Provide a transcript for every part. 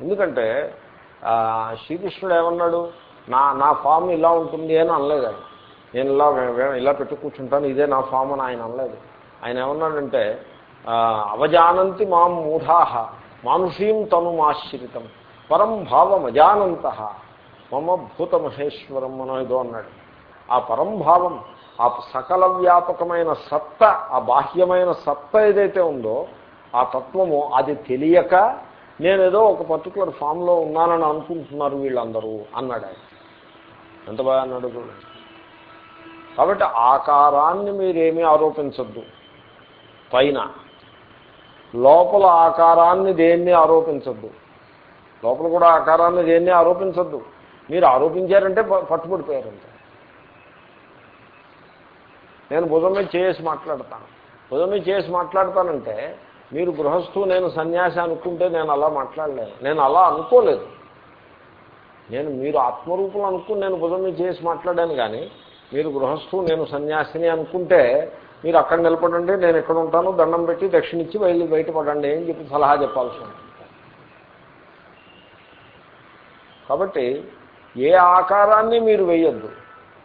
ఎందుకంటే శ్రీకృష్ణుడు ఏమన్నాడు? నా నా ఫామ్ ఇలా ఉంటుంది అని అనలేదు ఆయన. నేను ఇలా ఇలా పెట్టి కూర్చుంటాను ఇదే నా ఫామ్ అని ఆయన అనలేదు. ఆయన ఏమన్నాడంటే అవజానంతి మాం మూఢాహ మానుషీం తను ఆశ్రితం పరం భావం అజానంత మమ భూత మహేశ్వరం అనో ఏదో అన్నాడు. ఆ పరంభావం ఆ సకల వ్యాపకమైన సత్త ఆ బాహ్యమైన సత్త ఏదైతే ఉందో ఆ తత్వము అది తెలియక నేనేదో ఒక పర్టికులర్ ఫామ్లో ఉన్నానని అనుకుంటున్నారు వీళ్ళందరూ అన్నాడు ఆయన. ఎంత బాగా అన్నాడు చూడండి కాబట్టి ఆకారాన్ని మీరేమీ ఆరోపించద్దు. పైన లోపల ఆకారాన్ని దేన్ని ఆరోపించద్దు? లోపల కూడా ఆకారాన్ని దేన్ని ఆరోపించద్దు? మీరు ఆరోపించారంటే ప- నేను భుజం మీద చేసి మాట్లాడతాను. భుజం మీద చేసి మాట్లాడతానంటే మీరు గృహస్థు నేను సన్యాసి అనుకుంటే నేను అలా మాట్లాడలేను. నేను అలా అనుకోలేదు. నేను మీరు ఆత్మరూపులు అనుకుని నేను భుజం చేసి మాట్లాడాను కానీ మీరు గృహస్థు నేను సన్యాసిని అనుకుంటే మీరు అక్కడ నిలబడండి నేను ఎక్కడ ఉంటాను దండం పెట్టి దక్షిణిచ్చి బయలు బయటపడండి అని చెప్పి సలహా చెప్పాల్సి ఉంటుంది. కాబట్టి ఏ ఆకారాన్ని మీరు వేయద్దు.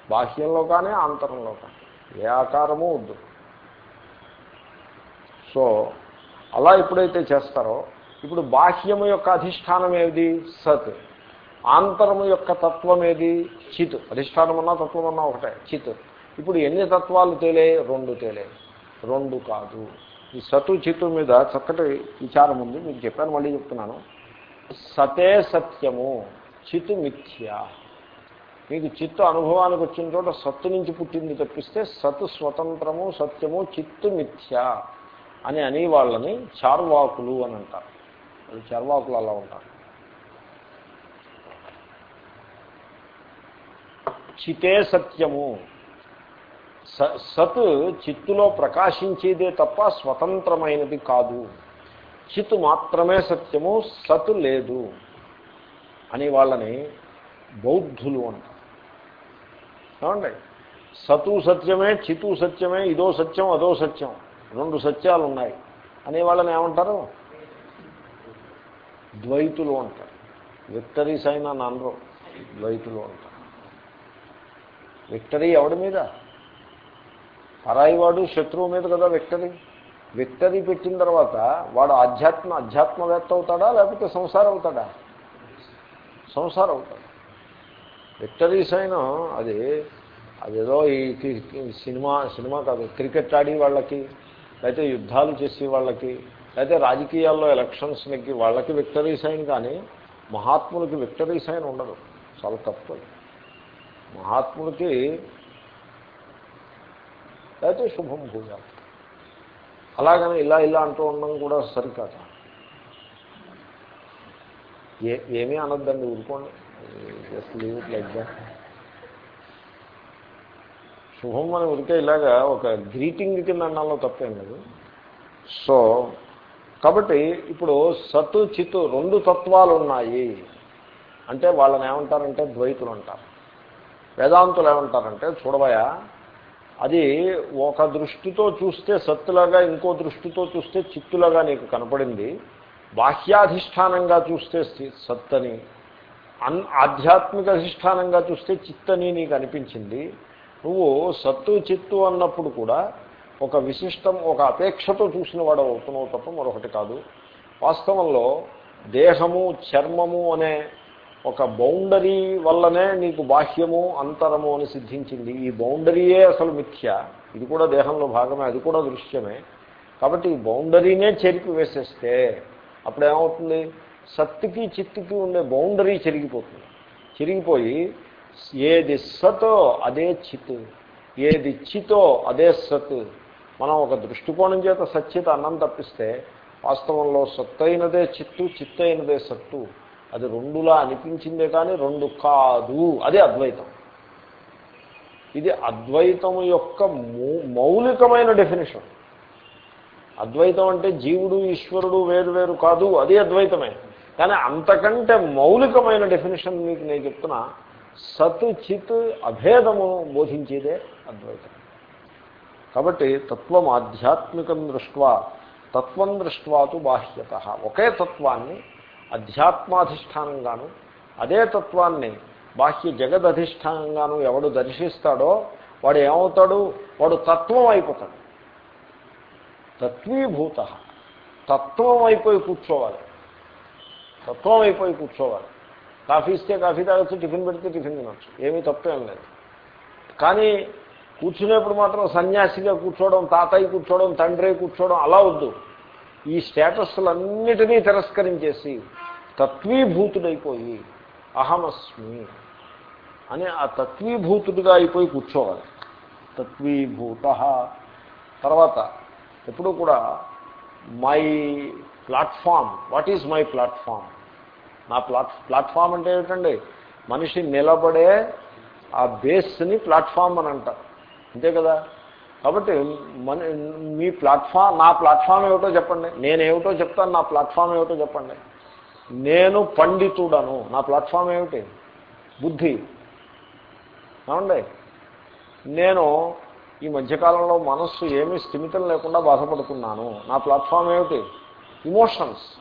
బాహ్యంలో కానీ ఆంతరంలో కానీ. ఏ ఆకారము వద్దు. సో అలా ఎప్పుడైతే చేస్తారో ఇప్పుడు బాహ్యము యొక్క అధిష్టానం ఏది? సత్. ఆంతరము యొక్క తత్వం ఏది? చిత్. అధిష్టానమన్నా తత్వం అన్నా ఒకటే చిత్. ఇప్పుడు ఎన్ని తత్వాలు తేలే? రెండు తేలే. రెండు కాదు. ఈ సతు చిత్తు మీద చక్కటి విచారం ఉంది. మీకు చెప్పాను మళ్ళీ చెప్తున్నాను. సతే సత్యము చితు మిథ్య. మీకు చిత్తు అనుభవానికి వచ్చిన చోట సత్తు నుంచి పుట్టింది తప్పిస్తే సత్ స్వతంత్రము సత్యము చిత్తు మిథ్య. అని అని వాళ్ళని చార్వాకులు అని అంటారు. అది చార్వాకులు అలా ఉంటారు. చితే సత్యము. స- సత్ చిత్తులో ప్రకాశించేదే తప్ప స్వతంత్రమైనది కాదు. చిత్తు మాత్రమే సత్యము సత్ లేదు అని వాళ్ళని బౌద్ధులు అంటారు. ఏమండి? సతు సత్యమే చితు సత్యమే ఇదో సత్యం అదో సత్యం. రెండు సత్యాలు ఉన్నాయి. అనే వాళ్ళని ఏమంటారు? ద్వైతులు అంటారు. విక్టరీస్ అయినా నన్ను ద్వైతులు అంటారు. విక్టరీ ఎవడి మీద? పరాయివాడు శత్రువు మీద కదా విక్టరీ. విక్టరీ పెట్టిన తర్వాత వాడు ఆధ్యాత్మ అధ్యాత్మవేత్త అవుతాడా లేకపోతే సంసారం అవుతాడా? సంసారం అవుతాడు. విక్టరీస్ అయినా అది అదేదో ఈ సినిమా సినిమా కాదు క్రికెట్ ఆడి వాళ్ళకి లేకపోతే యుద్ధాలు చేసే వాళ్ళకి లేకపోతే రాజకీయాల్లో ఎలక్షన్స్ నెక్కి వాళ్ళకి విక్టరీస్ అయిన కానీ మహాత్ములకి విక్టరీస్ అయిన ఉండదు. చాలా తప్పు మహాత్ములకి అయితే లేకపోతే శుభం భూజ అలాగని ఇలా ఇలా అంటూ ఉండడం కూడా సరికాదు. ఏ ఏమీ అనొద్దండి ఊరుకోండి. Just leave it like that శుభం అని ఉరికే ఇలాగా ఒక గ్రీటింగ్ కింద అన్నాలో తప్పేం లేదు. సో కాబట్టి ఇప్పుడు సత్తు చిత్తు రెండు తత్వాలు ఉన్నాయి అంటే వాళ్ళని ఏమంటారంటే ద్వైతులు అంటారు వేదాంతులు ఏమంటారంటే చూడబోయా అది ఒక దృష్టితో చూస్తే సత్తులాగా ఇంకో దృష్టితో చూస్తే చిత్తులాగా నీకు కనపడింది. బాహ్యాధిష్టానంగా చూస్తే సత్తని. అన్ ఆధ్యాత్మిక అధిష్టానంగా చూస్తే చిత్తని నీకు అనిపించింది. నువ్వు సత్తు చిత్తు అన్నప్పుడు కూడా ఒక విశిష్టం ఒక అపేక్షతో చూసిన వాడు అవుతున్నావు తప్ప మరొకటి కాదు. వాస్తవంలో దేహము చర్మము అనే ఒక బౌండరీ వల్లనే నీకు బాహ్యము అంతరము అని సిద్ధించింది. ఈ బౌండరీయే అసలు మిథ్య. ఇది కూడా దేహంలో భాగమే అది కూడా దృశ్యమే. కాబట్టి ఈ బౌండరీనే చెరిపి వేసేస్తే అప్పుడేమవుతుంది? సత్తుకి చిత్తుకి ఉండే బౌండరీ చెరిగిపోతుంది. చెరిగిపోయి ఏది సతో అదే చిత్. ఏది చితో అదే సత్. మనం ఒక దృష్టికోణం చేత సచ్చిత అన్నం తప్పిస్తే వాస్తవంలో సత్తైనదే చిత్తు చిత్తైనదే సత్తు. అది రెండులా అనిపించిందే కానీ రెండు కాదు. అదే అద్వైతం. ఇది అద్వైతం యొక్క మౌలికమైన డెఫినేషన్ అద్వైతం అంటే జీవుడు ఈశ్వరుడు వేరు వేరు కాదు. అది అద్వైతమే. కానీ అంతకంటే మౌలికమైన డెఫినేషన్ మీకు నేను చెప్తున్నా. సత్ చిత్ అభేదము బోధించేదే అద్వైతం. కాబట్టి తత్వం ఆధ్యాత్మికం దృష్ట్వా తత్వం దృష్ట్వాతు బాహ్యత. ఒకే తత్వాన్ని అధ్యాత్మాధిష్టానంగాను అదే తత్వాన్ని బాహ్య జగదధిష్టానంగాను ఎవడు దర్శిస్తాడో వాడు ఏమవుతాడు? వాడు తత్వం అయిపోతాడు. తత్వీభూత. తత్వం అయిపోయి కూర్చోవాలి. తత్వం అయిపోయి కూర్చోవాలి. కాఫీ ఇస్తే కాఫీ తాగొచ్చు టిఫిన్ పెడితే టిఫిన్ తినొచ్చు. ఏమీ తప్పేం లేదు. కానీ కూర్చునేప్పుడు మాత్రం సన్యాసిగా కూర్చోవడం తాతయ్య కూర్చోవడం తండ్రి కూర్చోవడం అలా వద్దు. ఈ స్టేటస్లన్నిటినీ తిరస్కరించేసి తత్వీభూతుడైపోయి అహమస్మి అని ఆ తత్వీభూతుడిగా అయిపోయి కూర్చోవాలి. తత్వీభూత. తర్వాత ఎప్పుడు కూడా my platform what is my platform? నా ప్లాట్ ప్లాట్ఫామ్ అంటే ఏమిటండి? మనిషి నిలబడే ఆ బేస్ని ప్లాట్ఫామ్ అని అంటారు. అంతే కదా? కాబట్టి మన మీ ప్లాట్ఫామ్ నా ప్లాట్ఫామ్ ఏమిటో చెప్పండి. నేనేమిటో చెప్తాను నా ప్లాట్ఫామ్ ఏమిటో చెప్పండి. నేను పండితుడను. నా ప్లాట్ఫామ్ ఏమిటి? బుద్ధి. ఏమండి? నేను ఈ మధ్యకాలంలో మనస్సు ఏమీ స్థిమితం లేకుండా బాధపడుతున్నాను. నా ప్లాట్ఫామ్ ఏమిటి? ఇమోషన్స్.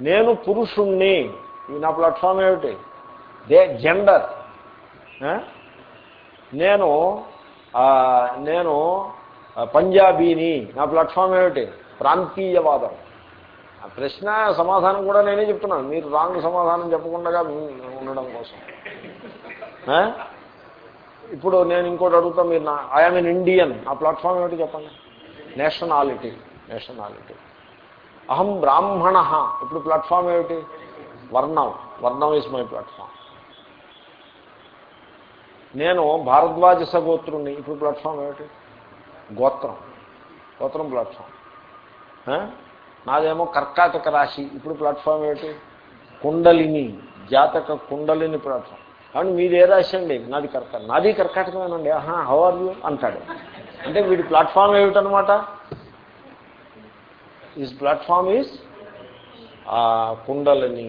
నేను పురుషుణ్ణి. ఈ నా ప్లాట్ఫామ్ ఏమిటి? They gender. నేను నేను పంజాబీని. నా ప్లాట్ఫామ్ ఏమిటి? ప్రాంతీయవాదం. ఆ ప్రశ్న సమాధానం కూడా నేనే చెప్తున్నాను. మీరు రాంగ్ సమాధానం చెప్పకుండా ఉండడం కోసం. ఇప్పుడు నేను ఇంకోటి అడుగుతా మీరు నా ఐఎమ్ ఎన్ ఇండియన్ ఆ ప్లాట్ఫామ్ ఏమిటి చెప్పండి? నేషనాలిటీ నేషనాలిటీ అహం బ్రాహ్మణ. ఇప్పుడు ప్లాట్ఫామ్ ఏమిటి? వర్ణం. వర్ణం ఈజ్ మై ప్లాట్ఫామ్ నేను భారద్వాజ సగోత్రుణ్ణి ఇప్పుడు ప్లాట్ఫామ్ ఏమిటి? గోత్రం. గోత్రం ప్లాట్ఫామ్. నాదేమో కర్కాటక రాశి. ఇప్పుడు ప్లాట్ఫామ్ ఏమిటి? కుండలిని. జాతక కుండలిని ప్లాట్ఫామ్. కాబట్టి మీది ఏ రాశి అండి? నాది కర్క నాది కర్కాటకమేనండి. ఆహా హౌ ఆర్ యూ అంటాడు. అంటే వీడి ప్లాట్ఫామ్ ఏమిటనమాట ఈజ్ ప్లాట్ఫామ్ ఈజ్ కుండలని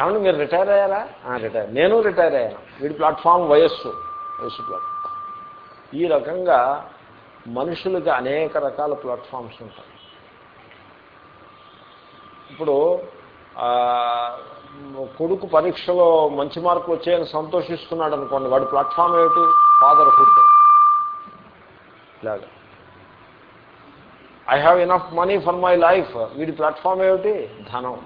ఏమంటే మీరు రిటైర్ అయ్యారా? రిటైర్. నేను రిటైర్ అయ్యాను. వీడి ప్లాట్ఫామ్ వయస్సు. వయస్సు ప్లాట్ఫామ్ ఈ రకంగా మనుషులకి అనేక రకాల ప్లాట్ఫామ్స్ ఉంటాయి. ఇప్పుడు కొడుకు పరీక్షలో మంచి మార్కులు వచ్చాయని సంతోషిస్తున్నాడు అనుకోండి వాడి ప్లాట్ఫామ్ ఏమిటి? ఫాదర్హుడ్ ఇలాగా. I have enough money for my life వీడి ప్లాట్ఫామ్ ఏమిటి? ధనం.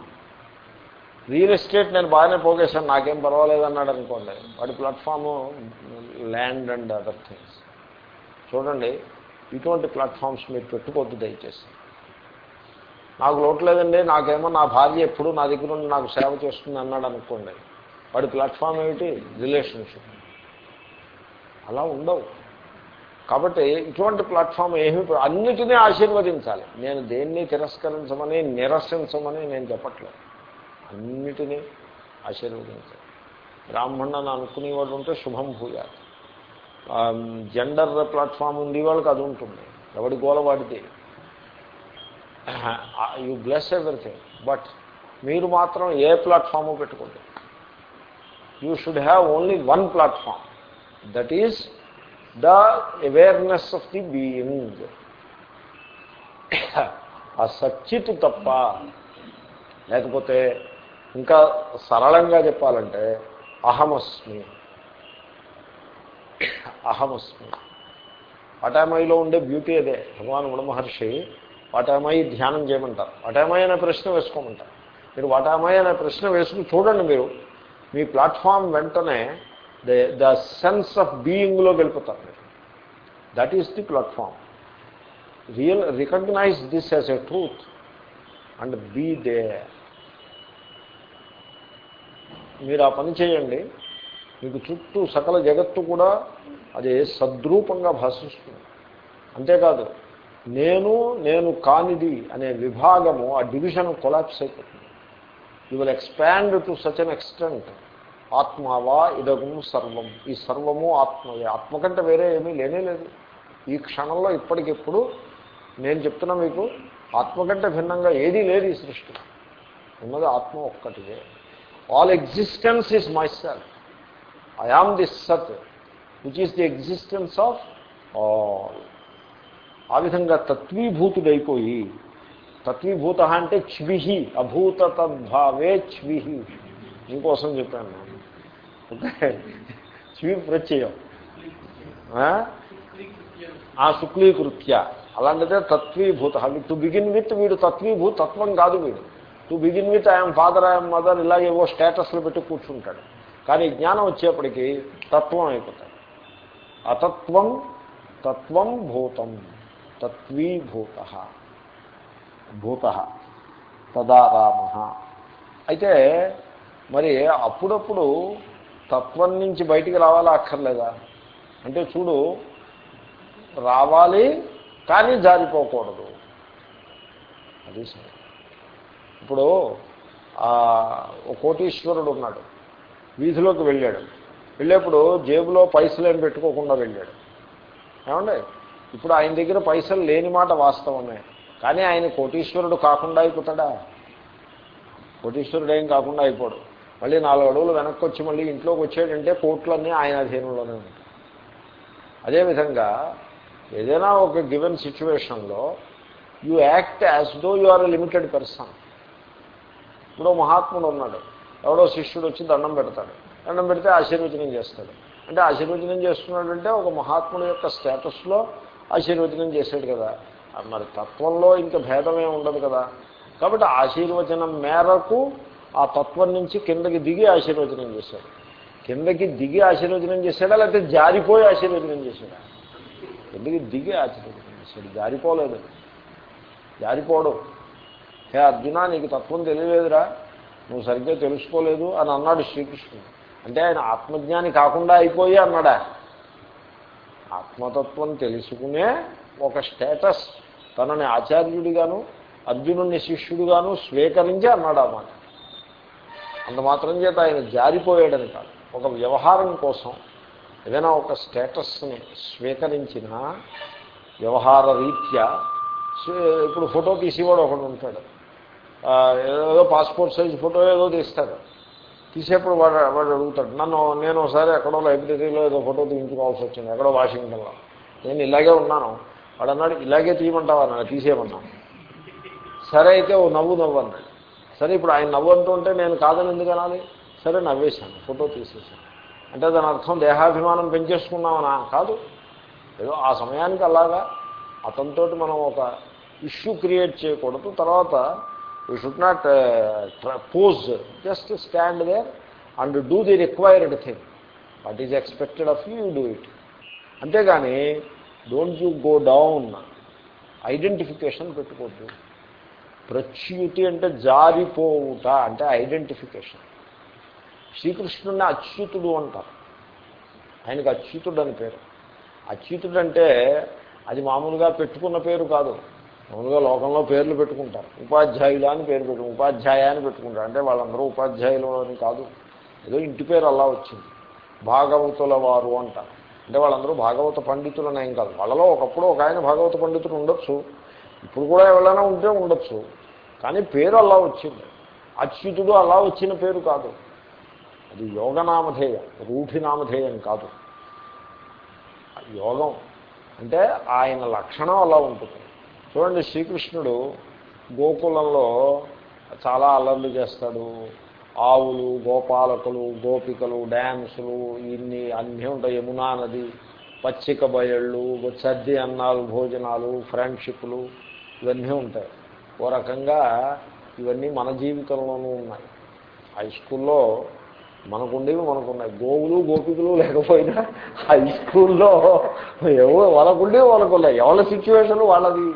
రియల్ ఎస్టేట్ నేను బాగానే పోగేశాను నాకేం పర్వాలేదు అన్నాడు అనుకోండి. వాడి platform land and other things చూడండి ఇటువంటి ప్లాట్ఫామ్స్ మీరు పెట్టుకోవద్దు దయచేసి. నాకు లోటు లేదండి నాకేమో నా భార్య ఎప్పుడు నా దగ్గర ఉండి నాకు సేవ చేస్తుంది అన్నాడు అనుకోండి. వాడి ప్లాట్ఫామ్ ఏమిటి? రిలేషన్షిప్ అలా ఉండవు. కాబట్టి ఇటువంటి ప్లాట్ఫామ్ ఏమి అన్నిటినీ ఆశీర్వదించాలి. నేను దేన్ని తిరస్కరించమని నిరసించమని నేను చెప్పట్లేదు. అన్నిటినీ ఆశీర్వదించాలి. బ్రాహ్మణని అనుకునేవాడు ఉంటే శుభం భూయాలి. జెండర్ ప్లాట్ఫామ్ ఉంది వాళ్ళకి అది ఉంటుంది. ఎవడి గోలవాడితే యూ బ్లెస్ ఎవ్రీథింగ్ బట్ మీరు మాత్రం ఏ ప్లాట్ఫాము పెట్టుకోండి. You should have only one platform that is the awareness of the being ఆ సచ్చిత్ తప్ప లేకపోతే ఇంకా సరళంగా చెప్పాలంటే అహమస్మి. అహమస్మి. పటామైలో ఉండే బ్యూటీ అదే భగవాన్ గుణ మహర్షి ధ్యానం చేయమంటారు. వాటామై అనే ప్రశ్న వేసుకోమంటారు. మీరు వాటామై అనే ప్రశ్న వేసుకుని చూడండి మీరు. మీ ప్లాట్ఫామ్ వెంటనే ద ద సెన్స్ ఆఫ్ బీయింగ్లో వెళ్ళిపోతారు. మీరు that is the platform real recognize this as a truth and be they మీరు ఆ పని చేయండి. మీకు చుట్టూ సకల జగత్తు కూడా అది సద్రూపంగా భాషిస్తుంది. అంతేకాదు నేను నేను కానిది అనే విభాగము ఆ డివిజన్ కొలాప్స్ అయిపోతుంది. You will expand to such an extent ఆత్మావా ఇదగం సర్వం. ఈ సర్వము ఆత్మయే. ఆత్మ కంటే వేరే ఏమీ లేనే లేదు. ఈ క్షణంలో ఇప్పటికిప్పుడు నేను చెప్తున్నా మీకు ఆత్మ కంటే భిన్నంగా ఏదీ లేదు ఈ సృష్టి. ఉన్నది ఆత్మ ఒక్కటిదే. All existence is myself I am this Sat which is the existence of all ఆ విధంగా తత్వీభూతుడైపోయి తత్వీభూత అంటే చ్విహి అభూత తద్భావే చ్విహి ఇంకోసం చెప్పాను. నేను ప్రత్యయం. ఆ? శుక్లీకృత్య. అలాంటిదే తత్వీభూత. టు బిగిన్ విత్ వీడు తత్వీభూత తత్వం కాదు వీడు. To begin with I am father I am mother ఇలాగేవో స్టేటస్లు పెట్టి కూర్చుంటాడు. కానీ జ్ఞానం వచ్చేప్పటికీ తత్వం అయిపోతాడు. అతత్వం తత్వం భూతం. తత్వీభూత. భూత. తదారామ అయితే మరి అప్పుడప్పుడు తత్వం నుంచి బయటికి రావాలా అక్కర్లేదా? అంటే చూడు రావాలి కానీ జారిపోకూడదు. అది ఇప్పుడు కోటీశ్వరుడు ఉన్నాడు. వీధిలోకి వెళ్ళాడు. వెళ్ళేప్పుడు జేబులో పైసలు ఏం పెట్టుకోకుండా వెళ్ళాడు. ఏమండి? ఇప్పుడు ఆయన దగ్గర పైసలు లేని మాట వాస్తవమే. కానీ ఆయన కోటీశ్వరుడు కాకుండా అయిపోతాడా? కోటీశ్వరుడు ఏం కాకుండా అయిపోడు. మళ్ళీ నాలుగు అడుగులు వెనక్కి వచ్చి మళ్ళీ ఇంట్లోకి వచ్చాడంటే కోట్లన్నీ ఆయన అధీనంలోనే ఉంటాయి. అదేవిధంగా ఏదైనా ఒక గివెన్ సిచ్యువేషన్లో you act as though you are a limited person ఇప్పుడు మహాత్ముడు ఉన్నాడు. ఎవడో శిష్యుడు వచ్చి దండం పెడతాడు. దండం పెడితే ఆశీర్వచనం చేస్తాడు. అంటే ఆశీర్వచనం చేస్తున్నాడంటే ఒక మహాత్ముడు యొక్క స్టేటస్లో ఆశీర్వచనం చేశాడు కదా. మరి తత్వంలో ఇంకా భేదమే ఉండదు కదా. కాబట్టి ఆశీర్వచనం మేరకు ఆ తత్వం నుంచి కిందకి దిగి ఆశీర్వచనం చేశాడు. కిందకి దిగి ఆశీర్వచనం చేశాడా? లేకపోతే జారిపోయి ఆశీర్వచనం చేశాడా? కిందకి దిగి ఆశీర్వచనం చేశాడు. జారిపోలేదు. జారిపోవడం హే అర్జున నీకు తత్వం తెలియలేదురా. నువ్వు సరిగ్గా తెలుసుకోలేదు అని అన్నాడు శ్రీకృష్ణుడు. అంటే ఆయన ఆత్మజ్ఞాని కాకుండా అయిపోయి అన్నాడా? ఆత్మతత్వం తెలుసుకునే ఒక స్టేటస్. తనని ఆచార్యుడిగాను అర్జునుడిని శిష్యుడుగాను స్వీకరించి అన్నాడు అన్నమాట అంత మాత్రం చేత ఆయన జారిపోయాడని కాదు. ఒక వ్యవహారం కోసం ఏదైనా ఒక స్టేటస్ని స్వీకరించిన వ్యవహార రీత్యా ఇప్పుడు ఫోటో తీసేవాడు ఒకడు ఉంటాడు. ఏదో పాస్పోర్ట్ సైజ్ ఫోటో ఏదో తీస్తాడు. తీసేప్పుడు వాడు వాడు అడుగుతాడు నన్ను నేను ఒకసారి ఎక్కడో లైబ్రరీలో ఏదో ఫోటో తీయించుకోవాల్సి వచ్చింది ఎక్కడో వాషింగ్టన్లో. నేను ఇలాగే ఉన్నాను. వాడు అన్నాడు ఇలాగే తీయమంటావా? తీసేయమన్నాను సరే అయితే ఓ నవ్వు నవ్వు అన్నాడు. సరే ఇప్పుడు ఆయన నవ్వు ఉంటే నేను కాదని ఎందుకు అనాలి? సరే నవ్వేశాను ఫోటో తీసేసాను అంటే దాని అర్థం దేహాభిమానం పెంచేసుకున్నామనా? కాదు. ఏదో ఆ సమయానికి అలాగా అతనితో మనం ఒక ఇష్యూ క్రియేట్ చేయకూడదు. తర్వాత you should not pose just stand there and do the required thing what is expected of you do it అంతేగాని don't you go down identification పెట్టుకోవద్దు. ప్రచ్యుతి అంటే జారిపోవుట అంటే ఐడెంటిఫికేషన్. శ్రీకృష్ణుడిని అచ్యుతుడు అంటారు. ఆయనకు అచ్యుతుడు అని పేరు. అచ్యుతుడు అంటే అది మామూలుగా పెట్టుకున్న పేరు కాదు. మామూలుగా లోకంలో పేర్లు పెట్టుకుంటారు. ఉపాధ్యాయులు అని పేరు పెట్టు ఉపాధ్యాయ అని పెట్టుకుంటారు. అంటే వాళ్ళందరూ ఉపాధ్యాయులు అని కాదు. ఏదో ఇంటి పేరు అలా వచ్చింది. భాగవతుల వారు అంటారు. అంటే వాళ్ళందరూ భాగవత పండితులని ఏం కాదు. వాళ్ళలో ఒకప్పుడు ఒక ఆయన భాగవత పండితులు ఉండొచ్చు. ఇప్పుడు కూడా ఎవరైనా ఉంటే ఉండొచ్చు. కానీ పేరు అలా వచ్చింది. అచ్యుతుడు అలా వచ్చిన పేరు కాదు. అది యోగనామధేయం రూఢినామధేయం కాదు. యోగం అంటే ఆయన లక్షణం అలా ఉంటుంది. చూడండి శ్రీకృష్ణుడు గోకులంలో చాలా అల్లర్లు చేస్తాడు. ఆవులు గోపాలకులు గోపికలు డ్యాన్సులు ఇన్ని అన్నీ ఉంటాయి. యమునా నది పచ్చిక బయళ్ళు సర్ది అన్నాలు భోజనాలు ఫ్రెండ్షిప్లు ఇవన్నీ ఉంటాయి. ఓ రకంగా ఇవన్నీ మన జీవితంలోనూ ఉన్నాయి. హై స్కూల్లో మనకుండేవి మనకున్నాయి. గోవులు గోపికలు లేకపోయినా హై స్కూల్లో ఎవరు వాళ్ళకుండేవి వాళ్ళకున్నాయి. ఎవరి సిచ్యువేషన్ వాళ్ళది.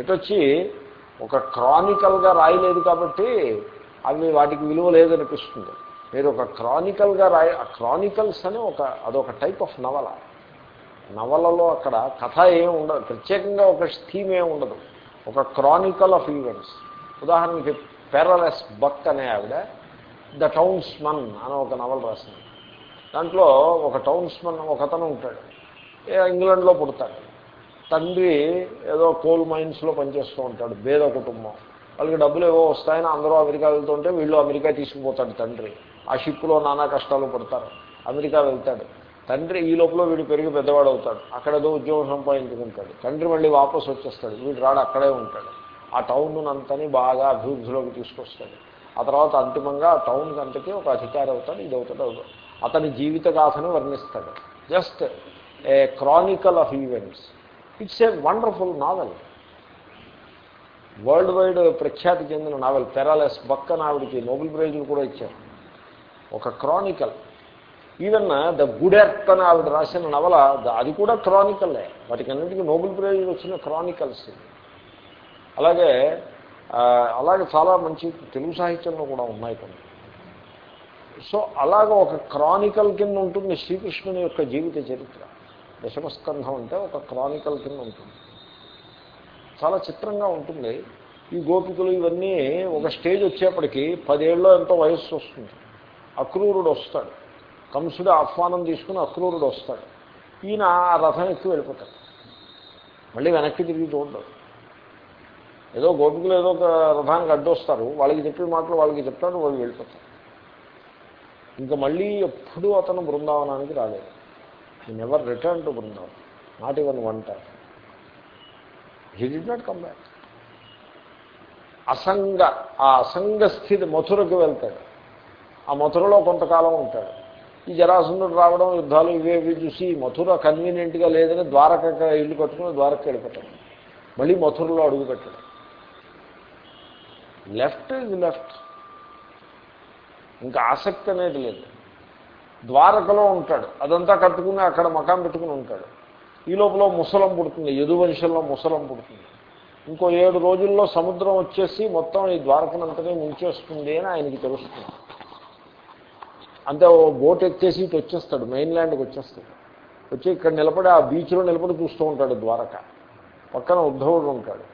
ఎటొచ్చి ఒక క్రానికల్గా రాయలేదు కాబట్టి అవి వాటికి విలువ లేదనిపిస్తుంది. మీరు ఒక క్రానికల్గా రాయ ఆ క్రానికల్స్ అని ఒక అదొక టైప్ ఆఫ్ నవల. నవలలో అక్కడ కథ ఏమి ఉండదు. ప్రత్యేకంగా ఒక థీమ్ ఏమి ఉండదు. ఒక క్రానికల్ ఆఫ్ ఈవెంట్స్ ఉదాహరణకి పెరలెస్ బక్ అనే ఆవిడ ద టౌన్స్మన్ అని ఒక నవల రాసింది. దాంట్లో ఒక టౌన్స్మన్ ఒక అతను ఉంటాడు. ఏ ఇంగ్లాండ్లో పుడతాడు. తండ్రి ఏదో కోల్ మైన్స్లో పనిచేస్తూ ఉంటాడు బేద కుటుంబం. వాళ్ళకి డబ్బులు ఏవో వస్తాయని అందరూ అమెరికా వెళ్తుంటే వీళ్ళు అమెరికా తీసుకుపోతాడు తండ్రి. ఆ షిప్లో నానా కష్టాలు పడతారు. అమెరికా వెళ్తాడు. తండ్రి ఈ లోపల వీడు పెరిగి పెద్దవాడు అవుతాడు. అక్కడ ఏదో ఉద్యోగం సంపాదించుకుంటాడు. తండ్రి మళ్ళీ వాపసు వచ్చేస్తాడు. వీడు రాడు అక్కడే ఉంటాడు. ఆ టౌన్ అంతని బాగా అభివృద్ధిలోకి తీసుకొస్తాడు. ఆ తర్వాత అంతిమంగా ఆ టౌన్ అంతకీ ఒక అధికారి అవుతాడు ఇది అవుతాడు అతని జీవిత గాథను వర్ణిస్తాడు. Just a chronicle of events. It's a wonderful novel. World wide ప్రఖ్యాతి చెందిన నావెల్. పెరాలెస్ బక్క నావిడికి నోబెల్ ప్రైజులు కూడా ఇచ్చారు. ఒక chronicle. Even the good earth అని ఆవిడ రాసిన నవల అది కూడా క్రానికలే వాటికి నోబెల్ ప్రైజ్ వచ్చిన క్రానికల్స్ అలాగే అలాగే చాలా మంచి తెలుగు సాహిత్యంలో కూడా ఉన్నాయి కొన్ని. సో అలాగ ఒక క్రానికల్ కింద ఉంటుంది శ్రీకృష్ణుని యొక్క జీవిత చరిత్ర. దశమస్కంధం అంటే ఒక క్రానికల్ కింద ఉంటుంది. చాలా చిత్రంగా ఉంటుంది. ఈ గోపికలు ఇవన్నీ ఒక స్టేజ్ వచ్చేప్పటికి పదేళ్ళలో ఎంతో వయస్సు వస్తుంది. అక్రూరుడు వస్తాడు. కంసుడు ఆహ్వానం తీసుకుని అక్రూరుడు వస్తాడు. ఈయన ఆ రథం ఎక్కువ వెళ్ళిపోతాడు. మళ్ళీ వెనక్కి తిరిగి చూడడం. ఏదో గోపికలు ఏదో ఒక రథానికి అడ్డొస్తారు. వాళ్ళకి చెప్పే మాటలు వాళ్ళకి చెప్తాడు వాళ్ళు వెళ్ళిపోతారు. ఇంకా మళ్ళీ ఎప్పుడూ అతను బృందావనానికి రాలేదు. He never return to Brindavanam not even one time he did not come back అసంగ ఆ అసంగ స్థితి మథురకు వెళ్తాడు. ఆ మథురలో కొంతకాలం ఉంటాడు. ఈ జరాసంధుడు రావడం యుద్ధాలు ఇవేవి చూసి మథుర కన్వీనియంట్గా లేదని ద్వారక ఇల్లు కట్టుకుని ద్వారక వెళ్ళిపోతాడు. మళ్ళీ మథురలో అడుగు పెట్టాడు. Left is left. ఇంకా ఆసక్తి అనేది లేదు. ద్వారకలో ఉంటాడు. అదంతా కట్టుకుని అక్కడ మకాం పెట్టుకుని ఉంటాడు. ఈ లోపల ముసలం పుడుతుంది. యదువంశంలో ముసలం పుడుతుంది. ఇంకో ఏడు రోజుల్లో సముద్రం వచ్చేసి మొత్తం ఈ ద్వారకనంతనే ముంచేస్తుంది అని ఆయనకి తెలుస్తుంది. అంతే ఓ బోట్ ఎక్కేసి ఇటు వచ్చేస్తాడు మెయిన్ ల్యాండ్కి వచ్చేస్తాడు. వచ్చి ఇక్కడ నిలబడి ఆ బీచ్లో నిలబడి చూస్తూ ఉంటాడు ద్వారక. పక్కన ఉద్ధవుడు ఉంటాడు.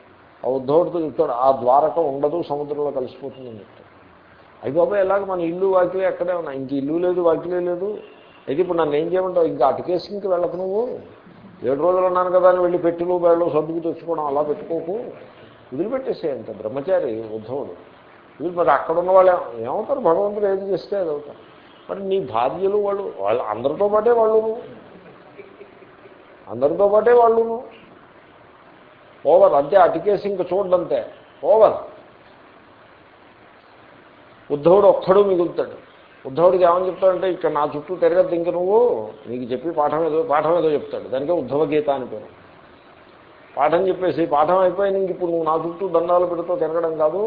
ఆ ఉద్ధవుడితో చెప్తాడు ఆ ద్వారక ఉండదు సముద్రంలో కలిసిపోతుందని చెప్తాడు. అయ్యి బాబా ఎలాగ మన ఇల్లు వాకిలే ఎక్కడే ఉన్నా ఇంక ఇల్లు లేదు వాకిలే లేదు. అయితే ఇప్పుడు నన్ను ఏం చేయమంటావు? ఇంకా అటుకేసింకి వెళ్ళకు నువ్వు. ఏడు రోజులు ఉన్నాను కదా అని వెళ్ళి పెట్టిలు బేళ్ళు సర్దుకు తెచ్చుకోవడం అలా పెట్టుకోకు. వదిలిపెట్టేసేయంత బ్రహ్మచారి ఉద్ధవుడు. వీళ్ళు మరి అక్కడ ఉన్న వాళ్ళు ఏమవుతారు? భగవంతుడు ఏది చేస్తే అది అవుతారు? మరి నీ భార్యలు వాళ్ళు వాళ్ళు అందరితో పాటే వాళ్ళును. అందరితో పాటే వాళ్ళు ఓవర్ అంతే అటుకేసి ఇంక చూడంతే ఓవర్. ఉద్ధవుడు ఒక్కడు మిగులుతాడు. ఉద్ధవుడికి ఏమని చెప్తాడంటే ఇక్కడ నా చుట్టూ తిరగద్దు ఇంక నువ్వు. నీకు చెప్పి పాఠం ఏదో పాఠం ఏదో చెప్తాడు. దానికే ఉద్ధవ గీత అని పేరు. పాఠం చెప్పేసి పాఠం అయిపోయింది ఇంక ఇప్పుడు నువ్వు నా చుట్టూ దండాలు పెడుతూ తిరగడం కాదు.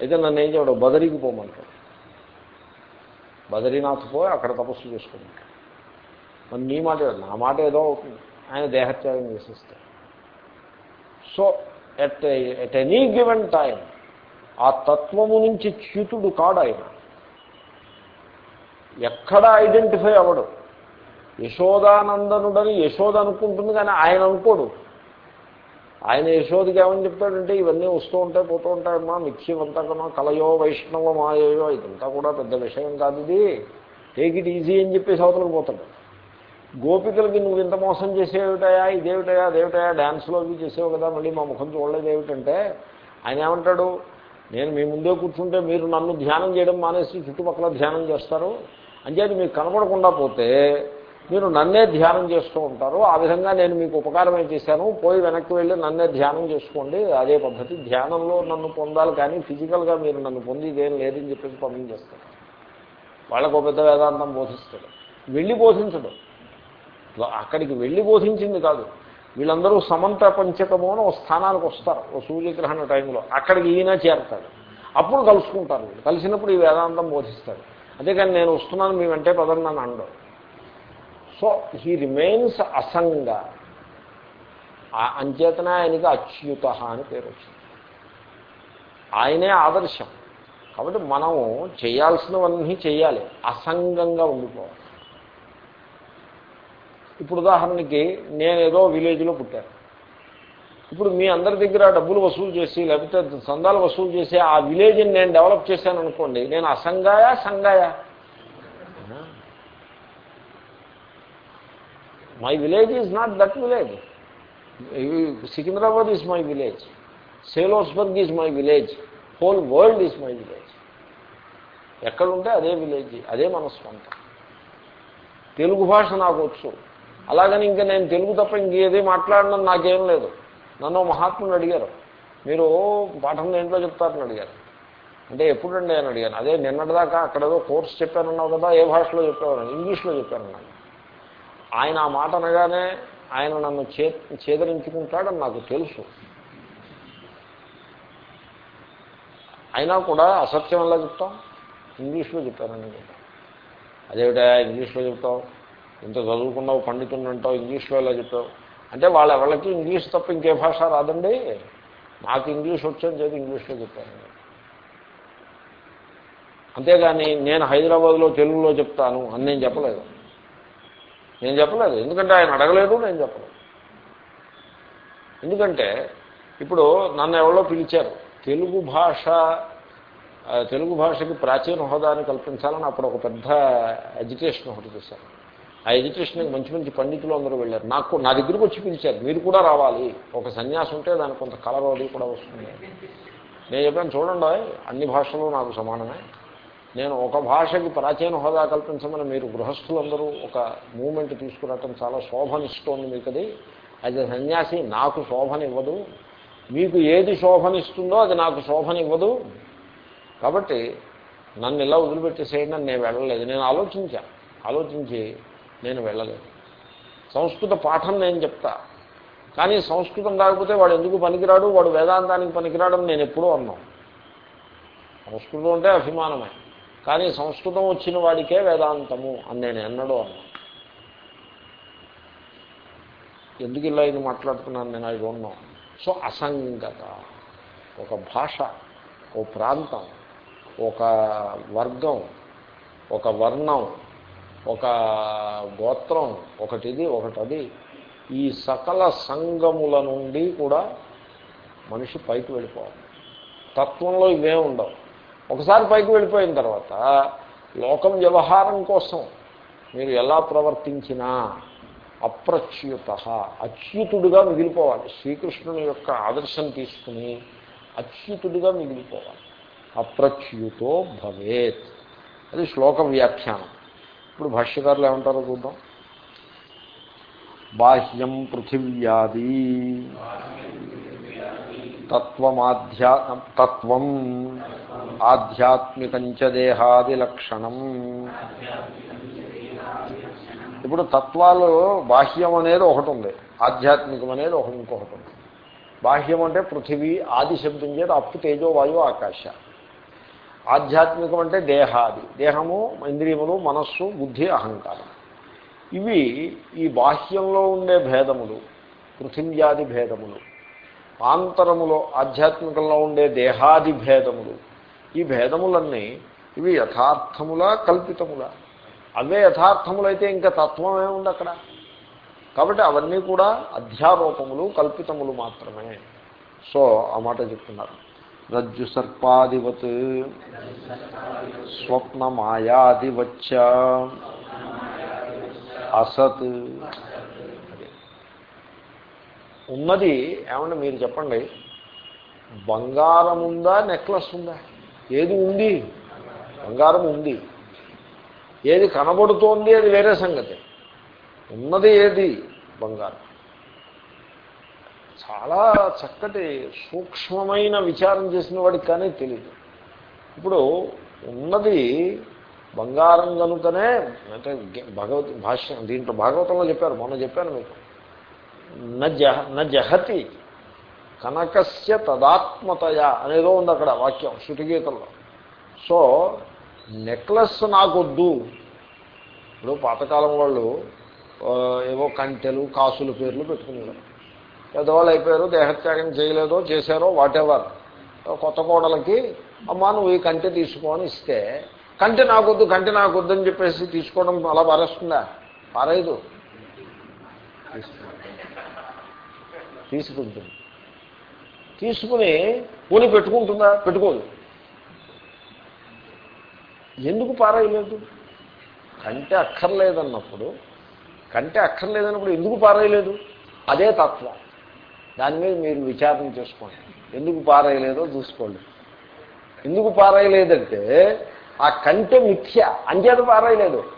అయితే నన్ను ఏం చేయడం బదరికి పోమంటాడు. బదరీనాథ్ పోయి అక్కడ తపస్సు చేసుకున్నాడు. మరి నీ మాట నా మాట ఏదో అవుతుంది. ఆయన దేహత్యాగం చేసేస్తాడు. So at at any given time ఆ తత్వము నుంచి చ్యుతుడు కాడు ఆయన. ఎక్కడ ఐడెంటిఫై అవ్వడు. యశోదానందనుడని యశోద అనుకుంటుంది కానీ ఆయన అనుకోడు. ఆయన యశోదికి ఏమని చెప్తాడంటే ఇవన్నీ వస్తూ ఉంటాయి పోతూ ఉంటాయమ్మా మిథ్యమంతా కన్నా కలయో వైష్ణవ మాయయో ఇదంతా కూడా పెద్ద విషయం కాదు ఇది. టేక్ ఇట్ ఈజీ అని చెప్పేసి అవతలకు పోతాడు. గోపికలకి నువ్వు ఇంత మోసం చేసేవిటయా ఇదేమిటయా అదేమిటయా డ్యాన్స్లో అవి చేసేవు కదా మళ్ళీ మా ముఖం చూడలేదు ఏమిటంటే ఆయన ఏమంటాడు నేను మీ ముందే కూర్చుంటే మీరు నన్ను ధ్యానం చేయడం మానేసి చుట్టుపక్కల ధ్యానం చేస్తారు. అంచేది మీకు కనపడకుండా పోతే మీరు నన్నే ధ్యానం చేస్తూ ఉంటారు. ఆ విధంగా నేను మీకు ఉపకారమే చేశాను. పోయి వెనక్కి వెళ్ళి నన్నే ధ్యానం చేసుకోండి. అదే పద్ధతి. ధ్యానంలో నన్ను పొందాలి కానీ ఫిజికల్గా మీరు నన్ను పొంది ఇదేం లేదని చెప్పేసి పంపించేస్తారు వాళ్ళకు పెద్ద వేదాంతం బోధిస్తాడు. వెళ్ళి బోధించడు. అక్కడికి వెళ్ళి బోధించింది కాదు. వీళ్ళందరూ సమంత పంచకము అని ఒక స్థానానికి వస్తారు. ఓ సూర్యగ్రహణ టైంలో అక్కడికి ఈయన చేరతాడు. అప్పుడు కలుసుకుంటారు కలిసినప్పుడు ఈ వేదాంతం బోధిస్తాడు. అంతేకాని నేను వస్తున్నాను మీ వెంటే పదన్నాను నన్ను అండవు సో హీ రిమైన్స్ అసంగ అంచేతన ఆయనకి అచ్యుత అని పేరు వచ్చింది. ఆయనే ఆదర్శం. కాబట్టి మనము చేయాల్సినవన్నీ చేయాలి. అసంగంగా ఉండిపోవాలి. ఇప్పుడు ఉదాహరణకి నేను ఏదో విలేజ్లో పుట్టాను. ఇప్పుడు మీ అందరి దగ్గర డబ్బులు వసూలు చేసి లేకపోతే సందాలు వసూలు చేసి ఆ విలేజ్ని నేను డెవలప్ చేశాను అనుకోండి నేను అసంగాయా సంగాయా? My village is not that village Secunderabad is my village Salzburg is my village whole world is my village ఎక్కడుంటే అదే విలేజ్ అదే మన స్వంతం తెలుగు భాష నాకు వచ్చు. అలాగని ఇంకా నేను తెలుగు తప్ప ఇంకేది మాట్లాడడం నాకేం లేదు. నన్ను మహాత్ముని అడిగారు. మీరు పాఠం దేంట్లో చెప్తారని అడిగారు. అంటే ఎప్పుడండి అని అడిగాను. అదే నిన్నటిదాకా అక్కడేదో కోర్స్ చెప్పానన్నావు కదా ఏ భాషలో చెప్పేవారు ఇంగ్లీష్లో చెప్పానన్నాను. ఆయన ఆ మాట అనగానే ఆయన నన్ను చే చేదరించుకుంటాడని నాకు తెలుసు. అయినా కూడా అసత్యం ఎలా చెప్తాం? ఇంగ్లీష్లో చెప్పానని చెప్పాను ఇంగ్లీష్లో చెప్తావు? ఇంత చదువుకున్నావు పండితుని అంటావు ఇంగ్లీష్లో ఎలా చెప్పావు? అంటే వాళ్ళ ఎవరికి ఇంగ్లీష్ తప్ప ఇంకే భాష రాదండి. నాకు ఇంగ్లీష్ వచ్చని చెప్పి ఇంగ్లీష్లో చెప్పాను అంతేగాని నేను హైదరాబాద్లో తెలుగులో చెప్తాను అని నేను చెప్పలేదు. నేను చెప్పలేదు. ఎందుకంటే ఆయన అడగలేదు నేను చెప్పలేదు. ఎందుకంటే ఇప్పుడు నన్ను ఎవరో పిలిచారు. తెలుగు భాష తెలుగు భాషకి ప్రాచీన హోదాని కల్పించాలని అప్పుడు ఒక పెద్ద ఎడ్యుకేషన్ ఒకటి చేశారు. ఆ ఎడ్యుకేషన్కి మంచి మంచి పండితులు అందరూ వెళ్ళారు. నాకు నా దగ్గరికి వచ్చి పిలిచారు. మీరు కూడా రావాలి. ఒక సన్యాసం ఉంటే దానికి కొంత కలర్ అది కూడా వస్తుంది. నేను చెప్పాను చూడండి అన్ని భాషలు నాకు సమానమే. నేను ఒక భాషకి ప్రాచీన హోదా కల్పించమని మీరు గృహస్థులందరూ ఒక మూమెంట్ తీసుకురావటం చాలా శోభనిస్తోంది మీకు అది. అది సన్యాసి నాకు శోభనివ్వదు. మీకు ఏది శోభనిస్తుందో అది నాకు శోభనివ్వదు. కాబట్టి నన్ను ఇలా వదిలిపెట్టేసేయండి నేను వెళ్ళలేదు. నేను ఆలోచించాను ఆలోచించి నేను వెళ్ళలేదు. సంస్కృత పాఠం నేను చెప్తా. కానీ సంస్కృతం రాకపోతే వాడు ఎందుకు పనికిరాడు? వాడు వేదాంతానికి పనికిరాడని నేను ఎప్పుడూ అన్నాను సంస్కృతం అంటే అభిమానమే. కానీ సంస్కృతం వచ్చిన వాడికే వేదాంతము అని నేను ఎన్నడూ అన్నా. ఎందుకు ఇలా ఇది మాట్లాడుతున్నాను నేను? అది ఉన్నాం సో అసంగత ఒక భాష ఓ ప్రాంతం ఒక వర్గం ఒక వర్ణం ఒక గోత్రం ఒకటిది ఒకటది ఈ సకల సంగముల నుండి కూడా మనిషి పైకి వెళ్ళిపోవాలి. తత్వంలో ఇవే ఉండవు. ఒకసారి పైకి వెళ్ళిపోయిన తర్వాత లోకం వ్యవహారం కోసం మీరు ఎలా ప్రవర్తించినా అప్రచ్యుత అచ్యుతుడుగా మిగిలిపోవాలి. శ్రీకృష్ణుని యొక్క ఆదర్శం తీసుకుని అచ్యుతుడుగా మిగిలిపోవాలి. అప్రచ్యుతో భవేత్. అది శ్లోక వ్యాఖ్యానం. ఇప్పుడు భాష్యకారులు ఏమంటారో చూద్దాం. బాహ్యం పృథివ్యాది. తత్వమాధ్యా తత్వం ఆధ్యాత్మికంచ దేహాది లక్షణం ఇప్పుడు తత్వాలు బాహ్యం అనేది ఒకటి ఉంది ఆధ్యాత్మికం అనేది ఒకటి ఇంకొకటి ఉంది. బాహ్యం అంటే పృథివీ ఆది శబ్దం చేత అప్పు తేజో వాయు ఆకాశ. ఆధ్యాత్మికం అంటే దేహాది దేహము ఇంద్రియములు మనస్సు బుద్ధి అహంకారం. ఇవి ఈ బాహ్యంలో ఉండే భేదములు పృథివ్యాది భేదములు. ఆంతరములో ఆధ్యాత్మికంలో ఉండే దేహాది భేదములు. ఈ భేదములన్నీ ఇవి యథార్థములా కల్పితములా. అవే యథార్థములైతే ఇంకా తత్వమే ఉంది అక్కడ? కాబట్టి అవన్నీ కూడా అధ్యారోపములు కల్పితములు మాత్రమే. సో ఆ మాట చెప్తున్నారు. రజ్జు సర్పాదివత్ స్వప్న మాయాదివచ్చ అసత్ ఉన్నది ఏమన్నా మీరు చెప్పండి. బంగారం ఉందా నెక్లెస్ ఉందా? ఏది ఉంది? బంగారం ఉంది. ఏది కనబడుతోంది అది వేరే సంగతి. ఉన్నది ఏది? బంగారం. చాలా చక్కటి సూక్ష్మమైన విచారం చేసిన వాడికి కానీ తెలియదు ఇప్పుడు ఉన్నది బంగారం కనుకనే అంటే భగవత్ భాష్యం దీంట్లో భాగవతంలో చెప్పారు మొన్న చెప్పాను మీకు. నహతి కనకస్య తదాత్మతయ అనేదో ఉంది అక్కడ వాక్యం శృతిగీతంలో. సో నెక్లెస్ నాకొద్దు. ఇప్పుడు పాతకాలం వాళ్ళు ఏవో కంటెలు కాసులు పేర్లు పెట్టుకునేవారు. పెద్దవాళ్ళు అయిపోయారు దేహత్యాగం చేయలేదో చేశారో వాటెవర్. కొత్త కోడలకి అమ్మ నువ్వు ఈ కంటె తీసుకోని ఇస్తే కంటె నాకొద్దు కంటె నాకొద్దు అని చెప్పేసి తీసుకోవడం అలా పారేస్తుందా? పారేదు తీసుకుంటుంది. తీసుకుని పోనీ పెట్టుకుంటుందా? పెట్టుకోదు. ఎందుకు పారేయలేదు? కంటే అక్కర్లేదన్నప్పుడు కంటే అక్కర్లేదన్నప్పుడు ఎందుకు పారేయలేదు? అదే తత్వం. దాని మీద మీరు విచారణ చేసుకోండి. ఎందుకు పారేయలేదో చూసుకోండి. ఎందుకు పారేయలేదంటే ఆ కంటే మిథ్య. అంచేత పారేయలేదు.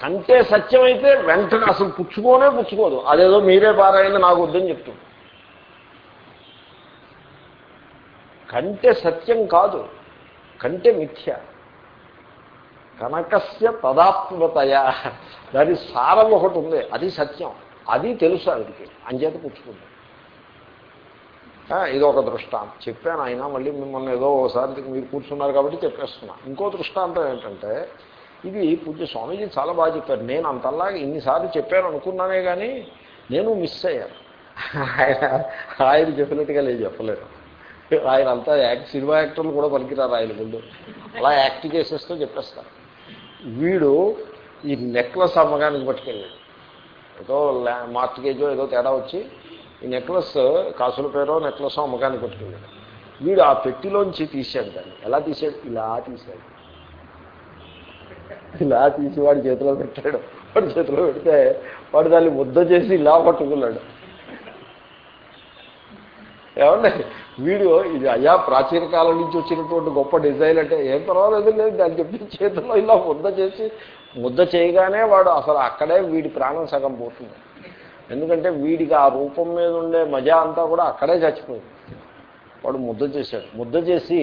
కంటే సత్యమైతే వెంటనే అసలు పుచ్చుకోనే పుచ్చుకోదు. అదేదో మీరే పారాయణ నాకు వద్దని చెప్తుంది. కంటే సత్యం కాదు కంటే మిథ్య. కనకస్య తదాత్మతయ దాని సారం ఒకటి ఉంది అది సత్యం. అది తెలుసు ఆవిడికి అంచేత పుచ్చుకుంది. ఇది ఒక దృష్టాంతం. చెప్పాను అయినా మళ్ళీ మిమ్మల్ని ఏదో ఒకసారి మీరు కూర్చున్నారు కాబట్టి చెప్పేస్తున్నా. ఇంకో దృష్టాంతం ఏంటంటే ఇది పూజ స్వామీజీ చాలా బాగా చెప్పారు. నేను అంతలాగా ఇన్నిసార్లు చెప్పాను అనుకున్నానే కానీ నేను మిస్ అయ్యాను. ఆయన ఆయన చెప్పినట్టుగా లేదు చెప్పలేను. ఆయన అంతా యాక్ట్ సినిమా యాక్టర్లు కూడా పలికిరారు ఆయన ముందు. అలా యాక్ట్ చేసేస్తూ చెప్పేస్తారు. వీడు ఈ నెక్లెస్ అమ్మగానికి పట్టుకెళ్ళాడు. ఏదో మార్టిగేజో ఏదో తేడా వచ్చి ఈ నెక్లెస్ కాసుల పేరో నెక్లెస్ అమ్మకానికి పట్టుకెళ్ళాడు. వీడు ఆ పెట్టిలోంచి తీసాడు దాన్ని. ఎలా తీసాడు ఇలా తీసాడు ఇలా తీసి వాడి చేతిలో పెట్టాడు. వాడి చేతిలో పెడితే వాడు దాన్ని ముద్ద చేసి ఇలా పట్టుకున్నాడు. ఏమండి? వీడియో ఇది అయ్యా ప్రాచీన కాలం నుంచి వచ్చినటువంటి గొప్ప డిజైన్ అంటే ఏం పర్వాలేదు లేదు దాన్ని చెప్పి చేతిలో ఇలా ముద్ద చేసి ముద్ద చేయగానే వాడు అసలు అక్కడే వీడి ప్రాణం సగం పోతుంది. ఎందుకంటే వీడికి ఆ రూపం మీద ఉండే మజా అంతా కూడా అక్కడే చచ్చిపోయింది. వాడు ముద్ద చేశాడు. ముద్ద చేసి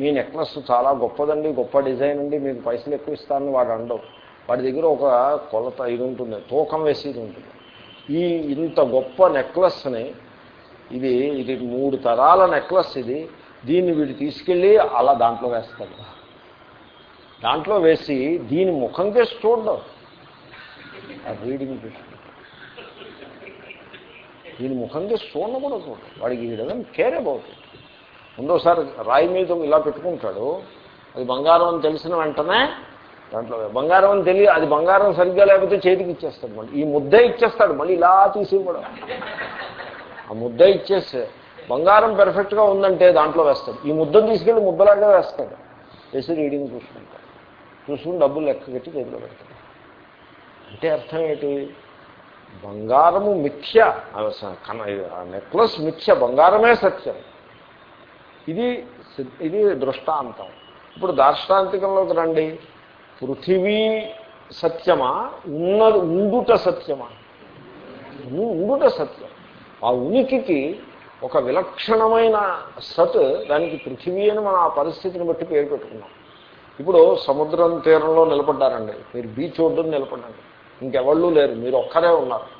మీ నెక్లెస్ చాలా గొప్పదండి గొప్ప డిజైన్ అండి మీకు పైసలు ఎక్కువ ఇస్తానని వాడు అండవు వాడి దగ్గర ఒక కొలత ఇది ఉంటుంది తూకం వేసేది ఉంటుంది. ఈ ఇంత గొప్ప నెక్లెస్ని ఇది ఇది మూడు తరాల నెక్లెస్ ఇది దీన్ని వీడు తీసుకెళ్ళి అలా దాంట్లో వేస్తాడు. దాంట్లో వేసి దీని ముఖం చేసి చూడడం. ఆ రీడింగ్ దీని ముఖం చేసి చూడడం కూడా చూడడం. వాడికి ఈ విధంగా కేర్ అబౌట్ ముందోసారి రాయి మీద ఇలా పెట్టుకుంటాడు. అది బంగారం అని తెలిసిన వెంటనే దాంట్లో బంగారం అని తెలియ అది బంగారం సరిగ్గా లేకపోతే చేతికి ఇచ్చేస్తాడు మళ్ళీ. ఈ ముద్ద ఇచ్చేస్తాడు మళ్ళీ ఇలా తీసి ఇవ్వడం ఆ ముద్ద ఇచ్చేస్తే బంగారం పెర్ఫెక్ట్గా ఉందంటే దాంట్లో వేస్తాడు. ఈ ముద్దను తీసుకెళ్ళి ముద్దలాగా వేస్తాడు. వేసి రీడింగ్ చూసుకుంటాడు. చూసుకుని డబ్బులు లెక్క కట్టి చేతిలో పెడతాడు. అంటే అర్థం ఏంటి? బంగారము మిథ్య. నెక్లెస్ మిథ్య. బంగారమే సత్యం. ఇది ఇది దృష్టాంతం. ఇప్పుడు దార్ష్టాంతికంలోకి రండి. పృథివీ సత్యమా? ఉన్నది ఉండుట సత్యమా? ఉండుట సత్యం. ఆ ఉనికికి ఒక విలక్షణమైన సత్ దానికి పృథివీ అని మనం ఆ పరిస్థితిని బట్టి పేరు పెట్టుకున్నాం. ఇప్పుడు సముద్రం తీరంలో నిలబడ్డారండి. మీరు బీచ్ ఒడ్డును నిలబడండి. ఇంకెవళ్ళు లేరు. మీరు ఒక్కరే ఉన్నారు.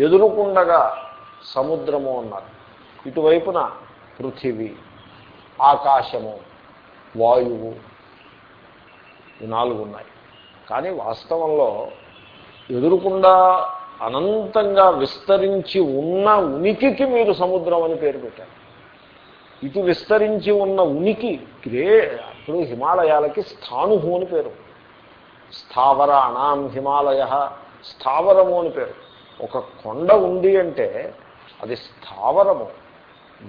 ఎదురుకుండగా సముద్రము అన్నారు ఇటువైపున పృథివీ. ఆకాశము వాయువు ఈ నాలుగు ఉన్నాయి. కానీ వాస్తవంలో ఎదురుకుండా అనంతంగా విస్తరించి ఉన్న ఉనికికి మీరు సముద్రం అని పేరు పెట్టారు. ఇటు విస్తరించి ఉన్న ఉనికి గ్రే అప్పుడు హిమాలయాలకి స్థాణుహు అని పేరు. స్థావరాణం హిమాలయ స్థావరము అని పేరు. ఒక కొండ ఉంది అంటే అది స్థావరము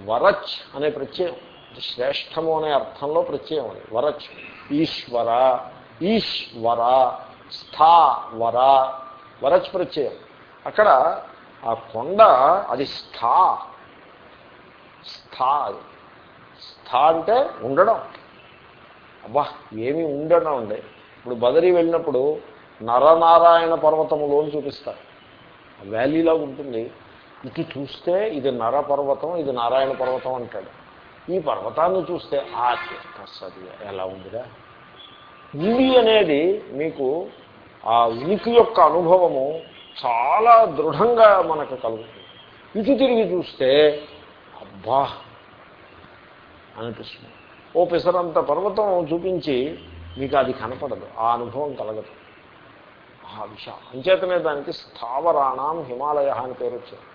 వరచ్ అనే ప్రత్యయం. శ్రేష్టము అనే అర్థంలో ప్రత్యయం అది. వరచ్. ఈశ్వర. ఈశ్వర. స్థావర వరచ్ ప్రత్యయం. అక్కడ ఆ కొండ అది స్థా. స్థా స్థా అంటే ఉండడం. అబ్బా ఏమి ఉండడం అండి. ఇప్పుడు బదరి వెళ్ళినప్పుడు నరనారాయణ పర్వతములోని చూపిస్తారు. వ్యాలీలా ఉంటుంది. ఇది చూస్తే ఇది నర పర్వతం ఇది నారాయణ పర్వతం అంటాడు. ఈ పర్వతాన్ని చూస్తే ఆ కసది ఎలా ఉందిరా? ఉలి అనేది మీకు ఆ ఉనికి యొక్క అనుభవము చాలా దృఢంగా మనకు కలుగుతుంది. ఇటు తిరిగి చూస్తే అబ్బా! అనిపిస్తుంది. ఓ పిసరంత పర్వతం చూపించి మీకు అది కనపడదు ఆ అనుభవం కలగదు. ఆ విషయం అంచేతనే దానికి స్థావరాణం హిమాలయ అని పేరు వచ్చింది.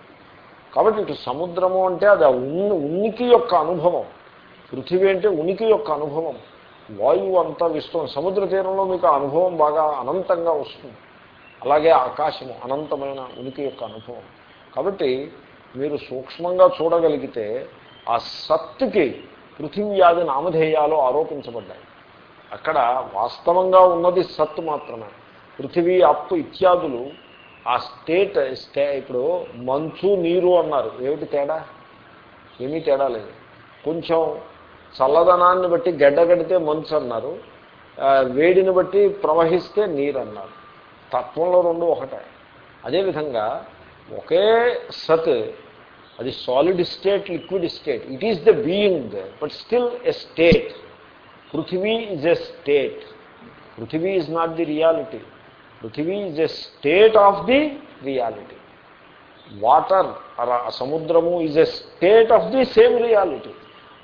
కాబట్టి ఇటు సముద్రము అంటే అది ఉన్ని ఉనికి యొక్క అనుభవం. పృథివీ అంటే ఉనికి యొక్క అనుభవం. వాయువు అంతా విస్తుంది సముద్ర తీరంలో మీకు అనుభవం బాగా అనంతంగా వస్తుంది. అలాగే ఆకాశము అనంతమైన ఉనికి యొక్క అనుభవం. కాబట్టి మీరు సూక్ష్మంగా చూడగలిగితే ఆ సత్తుకి పృథివ్యాధి నామధేయాలు ఆరోపించబడ్డాయి. అక్కడ వాస్తవంగా ఉన్నది సత్తు మాత్రమే. పృథివీ అప్పు ఇత్యాదులు ఆ స్టేట్ స్టే ఇప్పుడు మంచు నీరు అన్నారు. ఏమిటి తేడా? ఏమీ తేడా లేదు. కొంచెం చల్లదనాన్ని బట్టి గడ్డగడితే మంచు అన్నారు. వేడిని బట్టి ప్రవహిస్తే నీరు అన్నారు. తత్వంలో రెండు ఒకటే. అదేవిధంగా ఒకే సత్ అది solid state liquid state it is the being but still a state prithvi is a state prithvi is not the reality prithvi is a state of the reality water సముద్రము is a state of the same reality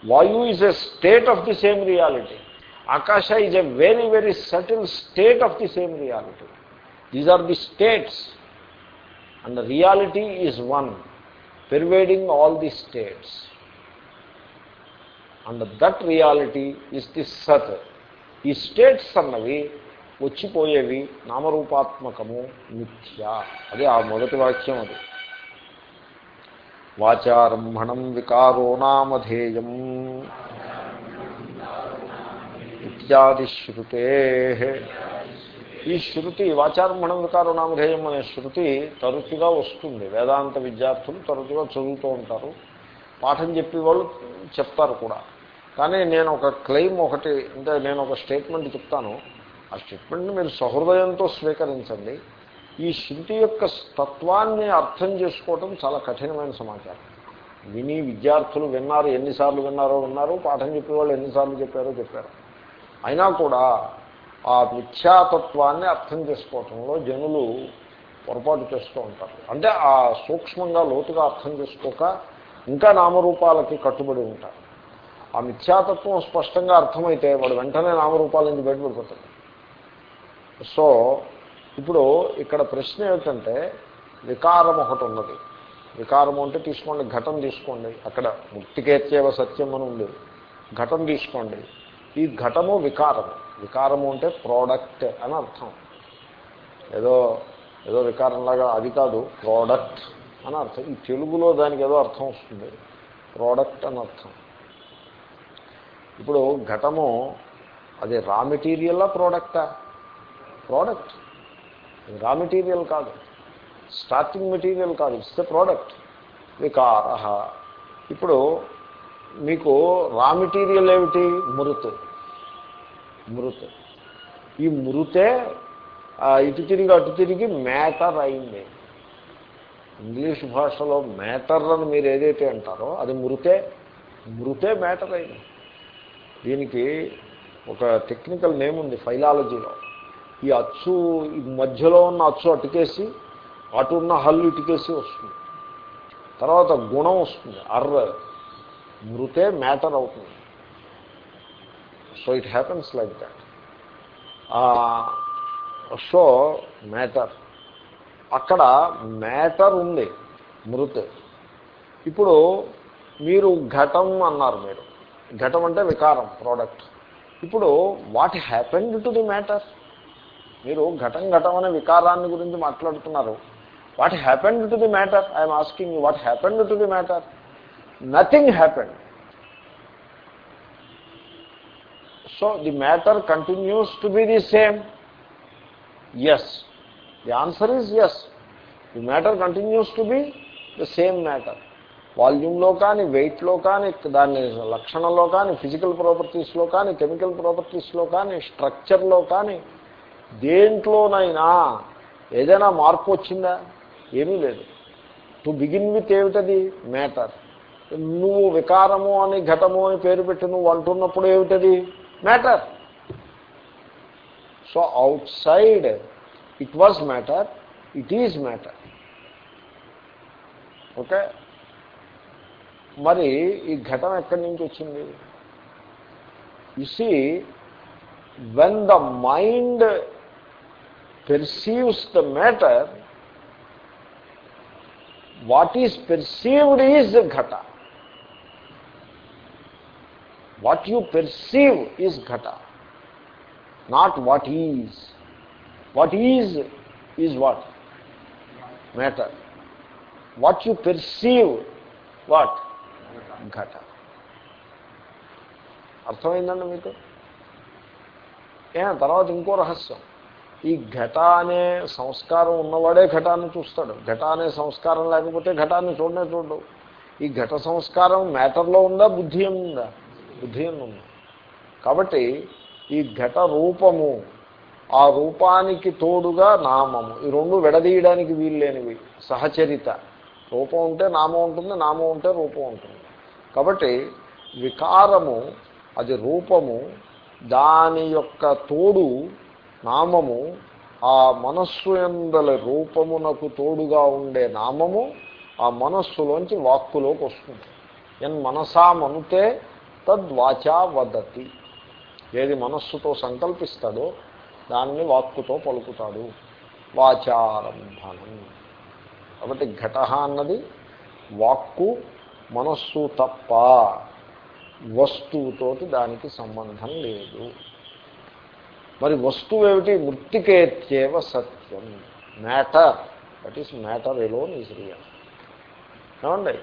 vayu is a state of the same reality akasha is a very very subtle state of the same reality these are the states and reality is one pervading all the states and that reality is the sat ఈ states అన్నవి వచ్చిపోయేవి నామరూపాత్మకము మిథ్య. అదే ఆ మొదటి వాక్యం అది. వాచారంభణం వికారో నామధేయం. ఇత్యాది శృతే. ఈ శృతి వాచారంభణం వికారో నామధేయం అనే శృతి తరచుగా వస్తుంది. వేదాంత విద్యార్థులు తరచుగా చదువుతూ ఉంటారు. పాఠం చెప్పి వాళ్ళు చెప్తారు కూడా. కానీ నేను ఒక క్లెయిమ్ ఒకటి అంటే నేను ఒక స్టేట్మెంట్ చెప్తాను. ఆ స్టేట్మెంట్ని మీరు సహృదయంతో స్వీకరించండి. ఈ శృతి యొక్క తత్వాన్ని అర్థం చేసుకోవటం చాలా కఠినమైన సమాచారం. విని విద్యార్థులు విన్నారు ఎన్నిసార్లు విన్నారో విన్నారు పాఠం చెప్పేవాళ్ళు ఎన్నిసార్లు చెప్పారో చెప్పారు. అయినా కూడా ఆ మిథ్యాతత్వాన్ని అర్థం చేసుకోవటంలో జనులు పొరపాటు చేస్తూ ఉంటారు. అంటే ఆ సూక్ష్మంగా లోతుగా అర్థం చేసుకోక ఇంకా నామరూపాలకి కట్టుబడి ఉంటారు. ఆ మిథ్యాతత్వం స్పష్టంగా అర్థమైతే వాడు వెంటనే నామరూపాల నుంచి బయటపడిపోతాడు. సో ఇప్పుడు ఇక్కడ ప్రశ్న ఏమిటంటే వికారం ఒకటి ఉన్నది. వికారము అంటే తీసుకోండి ఘటం తీసుకోండి. అక్కడ ముక్తికేత్యవ సత్యం అని ఉంది. ఘటం తీసుకోండి. ఈ ఘటము వికారము. వికారము అంటే ప్రోడక్ట్ అని అర్థం. ఏదో ఏదో వికారంలాగా అది కాదు ప్రోడక్ట్ అని అర్థం. ఈ తెలుగులో దానికి ఏదో అర్థం వస్తుంది. ప్రోడక్ట్ అని అర్థం. ఇప్పుడు ఘటము అది రా మెటీరియల్లా ప్రోడక్టా? ప్రోడక్ట్ రా మెటీరియల్ కాదు. స్టార్టింగ్ మెటీరియల్ కాదు. ఇట్స్ ద ప్రోడక్ట్ వికారహ. ఇప్పుడు మీకు రా మెటీరియల్ ఏమిటి? మృత్ మృత్ ఈ మృతే ఇటు తిరిగి అటు తిరిగి మ్యాటర్ అయింది. ఇంగ్లీష్ భాషలో మ్యాటర్ అని మీరు ఏదైతే అంటారో అది మృతే మృతే మ్యాటర్ అయింది. దీనికి ఒక టెక్నికల్ నేమ్ ఉంది ఫైలాలజీలో ఈ అచ్చు ఈ మధ్యలో ఉన్న అచ్చు అటుకేసి అటు ఉన్న హల్లు ఇటుకేసి వస్తుంది. తర్వాత గుణం వస్తుంది అర్ర. మృతే మ్యాటర్ అవుతుంది. So it happens like that so matter. అక్కడ మ్యాటర్ ఉంది మృత్. ఇప్పుడు మీరు ఘటం అన్నారు మీరు. ఘటం అంటే వికారం ప్రోడక్ట్ ఇప్పుడు what happened to the matter మీరు ఘటం ఘటం అనే వికారాన్ని గురించి మాట్లాడుతున్నారు. What happened to the matter I'm asking what happened to the matter nothing happened so the matter continues to be the same yes the answer is yes the matter continues to be the same matter వాల్యూమ్లో కానీ వెయిట్లో కానీ దాని లక్షణంలో కానీ physical ప్రాపర్టీస్లో కానీ chemical ప్రాపర్టీస్లో కానీ స్ట్రక్చర్లో కానీ దేంట్లోనైనా ఏదైనా మార్పు వచ్చిందా? ఏమీ లేదు. టు బిగిన్ విత్ ఏమిటది? మ్యాటర్. నువ్వు వికారము అని ఘటము అని పేరు పెట్టి నువ్వు అంటున్నప్పుడు ఏమిటది? Matter. So outside it was matter it is matter okay మరి ఈ ఘటన ఎక్కడి నుంచి వచ్చింది? You see when the mind perceives the matter what is perceived is ghata what you perceive is ghata not what is what is is what matter what you perceive what ghata అర్థమైందండి మీకు ఏ తర్వాత ఇంకో రహస్యం ఈ ఘట అనే సంస్కారం ఉన్నవాడే ఘటాన్ని చూస్తాడు. ఘట అనే సంస్కారం లేకపోతే ఘటాన్ని చూడనే చూడడు. ఈ ఘట సంస్కారం మ్యాటర్లో ఉందా బుద్ధి ఉందా? బుద్ధి ఉంది కాబట్టి ఈ ఘట రూపము ఆ రూపానికి తోడుగా నామము ఈ రెండు విడదీయడానికి వీల్లేనివి సహచరిత. రూపం ఉంటే నామం ఉంటుంది నామం ఉంటే రూపం ఉంటుంది. కాబట్టి వికారము అది రూపము దాని యొక్క తోడు నామము ఆ మనస్సు ఎందల రూపమునకు తోడుగా ఉండే నామము ఆ మనస్సులోంచి వాక్కులోకి వస్తుంది. ఎన్ మనసా మనుతే తద్వాచా వదతి. ఏది మనస్సుతో సంకల్పిస్తాడో దాన్ని వాక్కుతో పలుకుతాడు. వాచారంభనం. కాబట్టి ఘట అన్నది వాక్కు మనస్సు తప్ప వస్తువుతోటి దానికి సంబంధం లేదు. మరి వస్తువు ఏమిటి మృతికేత్యేవ సత్యం. Matter. That is matter alone is real. ఏమండి?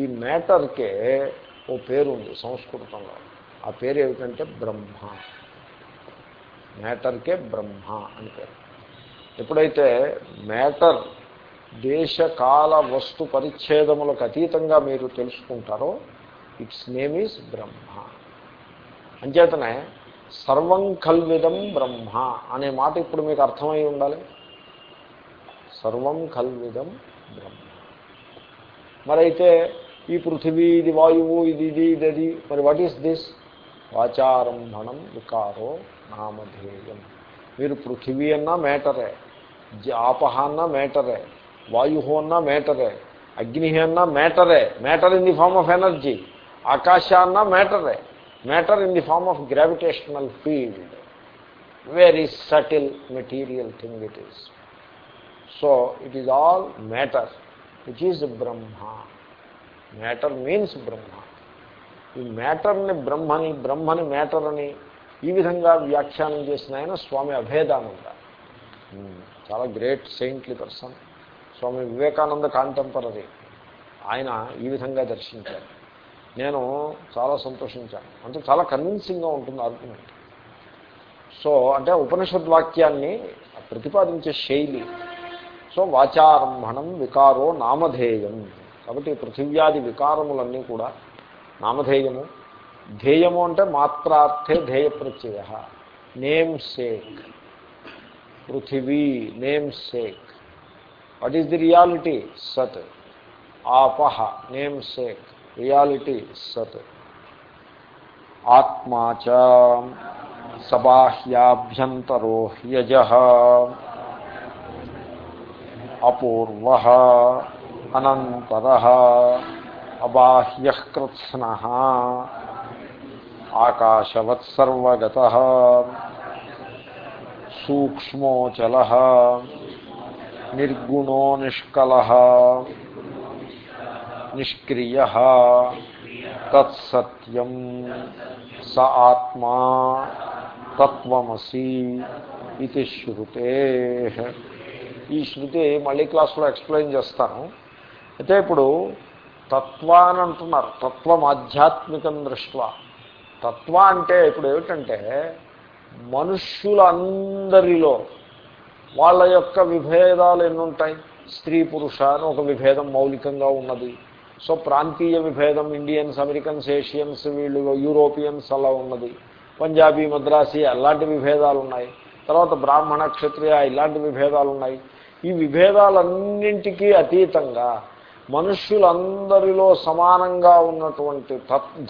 ఈ మ్యాటర్కే ఓ పేరు ఉంది సంస్కృతంలో. ఆ పేరు ఏమిటంటే బ్రహ్మ. మ్యాటర్కే బ్రహ్మ అని పేరు. ఎప్పుడైతే మ్యాటర్ దేశకాల వస్తు పరిచ్ఛేదములకు అతీతంగా మీరు తెలుసుకుంటారో ఇట్స్ నేమ్ ఈజ్ బ్రహ్మ. అంచేతనే సర్వం కల్విదం బ్రహ్మ అనే మాట ఇప్పుడు మీకు అర్థమై ఉండాలి. సర్వం కల్విదం బ్రహ్మ. మరైతే ఈ పృథివీ ఇది వాయువు ఇది ఇది ఇది మరి వాట్ ఈస్ దిస్ వాచారంభణం వికారో నామధేయం. మీరు పృథివీ అన్నా మేటరే ఆపహ అన్నా మేటరే వాయు అన్నా మేటరే అగ్ని అన్నా మేటరే matter in the form of energy ఆకాశ అన్నా మేటరే matter in the form of gravitational field very subtle material thing it is so it is all matter which is Brahma matter means Brahma ఈ మ్యాటర్ని బ్రహ్మని బ్రహ్మని మ్యాటర్ అని ఈ విధంగా వ్యాఖ్యానం చేసిన ఆయన స్వామి అభేదానంద. చాలా great saintly person Swami Vivekananda contemporary ఆయన ఈ విధంగా దర్శించారు. నేను చాలా సంతోషించాను. అంటే చాలా కన్విన్సింగ్గా ఉంటుంది ఆర్గ్యుమెంట్ సో అంటే ఉపనిషద్ వాక్యాన్ని ప్రతిపాదించే శైలి. సో వాచారంభణం వికారో నామధేయం. కాబట్టి పృథివ్యాది వికారములన్నీ కూడా నామధేయము. ధ్యేయము అంటే మాత్రార్థే ధ్యేయ ప్రత్యయ namesake. Prithvi namesake. What is the reality sat. ఆపహ నేమ్ సేక్. रियालिटी सत्। आत्मा च सबाह्याभ्यन्तरो ह्यजः। अपूर्वः अनन्तरः अबाह्यः कृत्स्नः। आकाशवत्सर्वगतः। निर्गुणो निष्कलः। నిష్క్రియ తత్సత్యం స ఆత్మా తత్వమసి ఇది శృతే. ఈ శృతి మళ్ళీ క్లాస్లో ఎక్స్ప్లెయిన్ చేస్తాను. అయితే ఇప్పుడు తత్వ అని అంటున్నారు. తత్వం ఆధ్యాత్మికం దృష్ట్యా తత్వ అంటే ఇప్పుడు ఏమిటంటే మనుష్యులందరిలో వాళ్ళ యొక్క విభేదాలు ఎన్నుంటాయి? స్త్రీ పురుష అని ఒక విభేదం మౌలికంగా ఉన్నది. సో ప్రాంతీయ విభేదం ఇండియన్స్ అమెరికన్స్ ఏషియన్స్ వీళ్ళు యూరోపియన్స్ అలా ఉన్నది. పంజాబీ మద్రాసీ అలాంటి విభేదాలు ఉన్నాయి తర్వాత బ్రాహ్మణ క్షత్రియ ఇలాంటి విభేదాలు ఉన్నాయి ఈ విభేదాలన్నింటికీ అతీతంగా మనుష్యులందరిలో సమానంగా ఉన్నటువంటి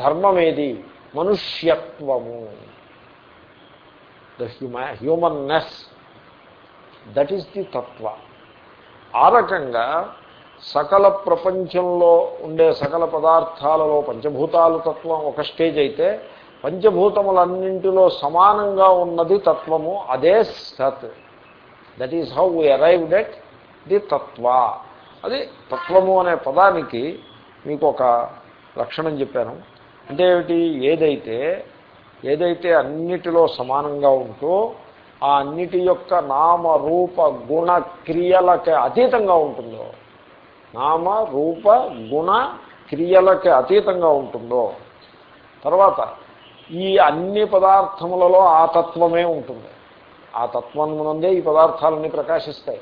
ధర్మం ఏది మనుష్యత్వము. The huma humanness that is the tattva. ఆ రకంగా సకల ప్రపంచంలో ఉండే సకల పదార్థాలలో పంచభూతాలు తత్వం ఒక స్టేజ్ అయితే పంచభూతములన్నింటిలో సమానంగా ఉన్నది తత్వము అదే సత్. That is how we arrived at the tattva. అది తత్వము అనే పదానికి మీకు ఒక లక్షణం చెప్పాను. అంటే ఏమిటి? ఏదైతే ఏదైతే అన్నిటిలో సమానంగా ఉంటో ఆ అన్నిటి యొక్క నామ రూప గుణ క్రియలకి అతీతంగా ఉంటుందో నామ రూప గుణ క్రియలకి అతీతంగా ఉంటుందో. తర్వాత ఈ అన్ని పదార్థములలో ఆ తత్వమే ఉంటుంది. ఆ తత్వమునందే ఈ పదార్థాలన్నీ ప్రకాశిస్తాయి.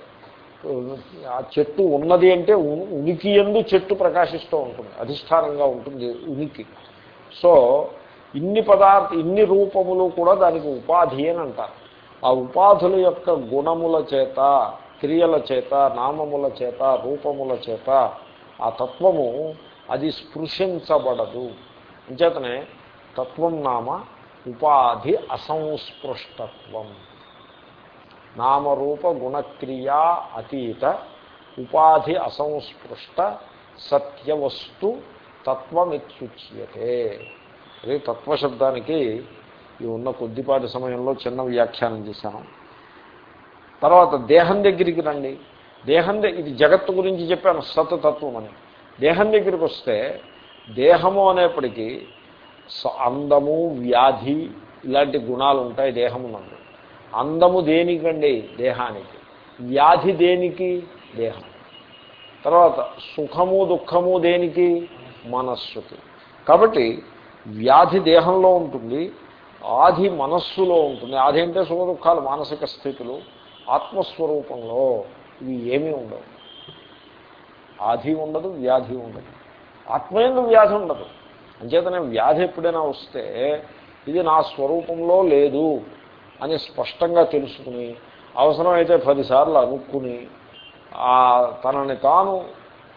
ఆ చెట్టు ఉన్నది అంటే ఉనికి ఎందు చెట్టు ప్రకాశిస్తూ ఉంటుంది. అధిష్టానంగా ఉంటుంది ఉనికి. సో ఇన్ని పదార్థ ఇన్ని రూపములు కూడా దానికి ఉపాధి అని అంటారు. ఆ ఉపాధుల యొక్క గుణముల చేత క్రియల చేత నామముల చేత రూపముల చేత ఆ తత్వము అది స్పృశించబడదు. అంచేతనే తత్వం నామ ఉపాధి అసంస్పృష్టత్వం. నామరూప గుణక్రియా అతీత ఉపాధి అసంస్పృష్ట సత్యవస్తు తత్వమిత్యుచ్యతే. అదే తత్వశబ్దానికి ఈ ఉన్న కొద్దిపాటి సమయంలో చిన్న వ్యాఖ్యానం చేశాను. తర్వాత దేహం దగ్గరికి రండి. దేహం ఇది జగత్తు గురించి చెప్పాను సతతత్వం అని. దేహం దగ్గరికి వస్తే దేహము అనేప్పటికీ అందము వ్యాధి ఇలాంటి గుణాలు ఉంటాయి దేహము నందు. అందము దేనికండి? దేహానికి. వ్యాధి దేనికి? దేహం. తర్వాత సుఖము దుఃఖము దేనికి? మనస్సుకి. కాబట్టి వ్యాధి దేహంలో ఉంటుంది ఆది మనస్సులో ఉంటుంది. ఆది అంటే సుఖ దుఃఖాలు మానసిక స్థితులు. ఆత్మస్వరూపంలో ఇవి ఏమీ ఉండవు. ఆధి ఉండదు వ్యాధి ఉండదు. ఆత్మయందు వ్యాధి ఉండదు. అంచేతనే వ్యాధి ఎప్పుడైనా వస్తే ఇది నా స్వరూపంలో లేదు అని స్పష్టంగా తెలుసుకుని అవసరమైతే పదిసార్లు అనుకుని తనని తాను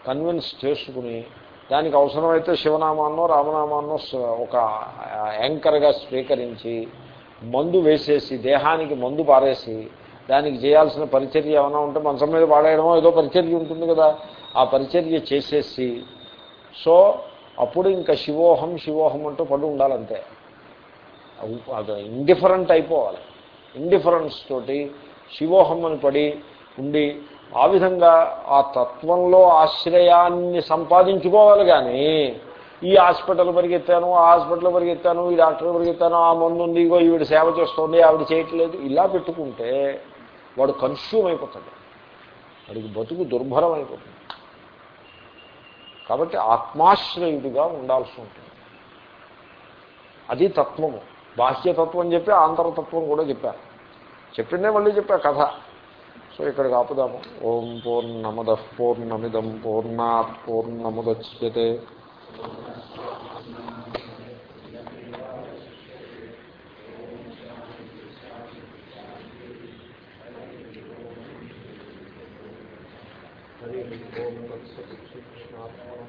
కన్విన్స్ చేసుకుని దానికి అవసరమైతే శివనామాన్నో రామనామాన్నో ఒక యాంకర్గా స్వీకరించి మందు వేసేసి దేహానికి మందు పారేసి దానికి చేయాల్సిన పరిచర్య ఏమైనా ఉంటే మనసం మీద పాడేయడమో ఏదో పరిచర్య ఉంటుంది కదా. ఆ పరిచర్య చేసేసి సో అప్పుడు ఇంకా శివోహం శివోహం అంటూ పడి ఉండాలంతే. అది ఇండిఫరెంట్ అయిపోవాలి. ఇండిఫరెన్స్ తోటి శివోహం అని పడి ఉండి ఆ విధంగా ఆ తత్వంలో ఆశ్రయాన్ని సంపాదించుకోవాలి కానీ ఈ హాస్పిటల్ పరిగెత్తాను ఆ హాస్పిటల్ పరిగెత్తాను ఈ డాక్టర్ పరిగెత్తాను ఆ మందు ఉంది ఇగో ఈవిడ సేవ చేస్తుంది ఆవిడ చేయట్లేదు. ఇలా పెట్టుకుంటే వాడు కన్స్యూమ్ అయిపోతాడు. వాడికి బతుకు దుర్భరం అయిపోతుంది. కాబట్టి ఆత్మాశ్రయుడిగా ఉండాల్సి ఉంటుంది. అది తత్వము. బాహ్యతత్వం చెప్పి ఆంతరతత్వం కూడా చెప్పారు చెప్పిందే మళ్ళీ చెప్పా కథ. సో ఇక్కడికి ఆపుదాము. ఓం పూర్ణమద పూర్ణమిదం పూర్ణాత్ పూర్ణముద్యతే. హరి ఓం